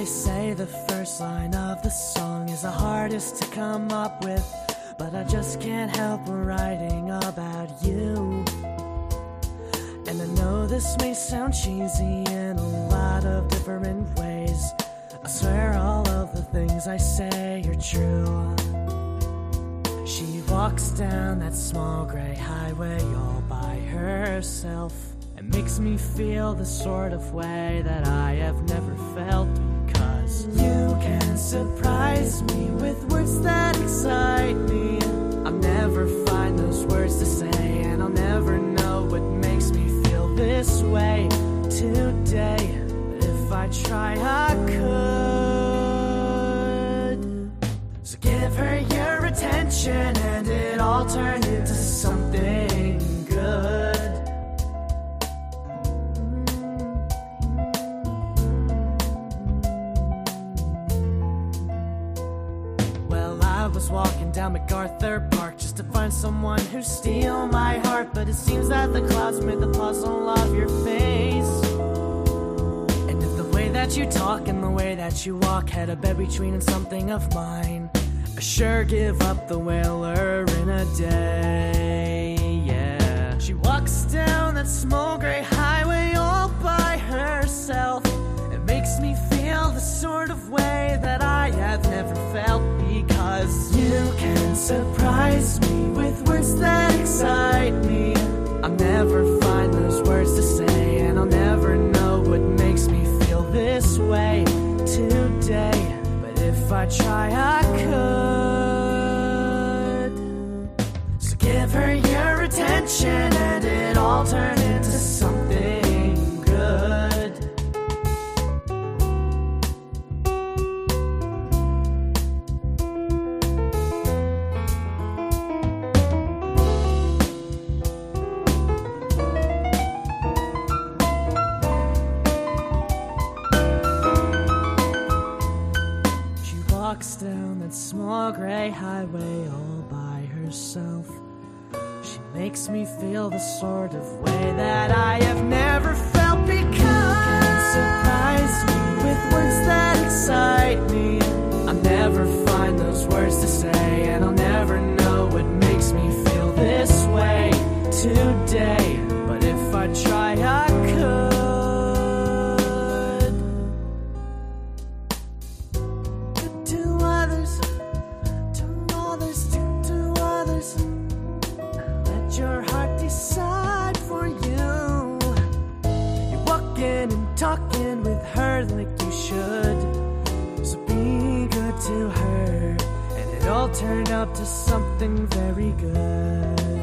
they say the first line of the song is the hardest to come up with. But I just can't help writing about you. And I know this may sound cheesy in a lot of different ways. I swear all of the things I say are true. She walks down that small gray highway all by herself. It makes me feel the sort of way that I have never surprise me with words that excite me. I'll never find those words to say, and I'll never know what makes me feel this way today. If I try, I could. So give her your attention, and it all turned into something good. Was walking down MacArthur Park just to find someone who'd steal my heart. But it seems that the clouds made the puzzle of your face. And if the way that you talk and the way that you walk had a bed between and something of mine, I sure give up the whaler in a day. Yeah. She walks down that small gray highway all by herself. It makes me feel the sort of way that I have never felt because you can surprise me with words that excite me. I'll never find those words to say, and I'll never know what makes me feel this way today. But if I try, I walks down that small gray highway all by herself. She makes me feel the sort of way that I have never felt talking with her like you should. So be good to her, and it all turned out to something very good.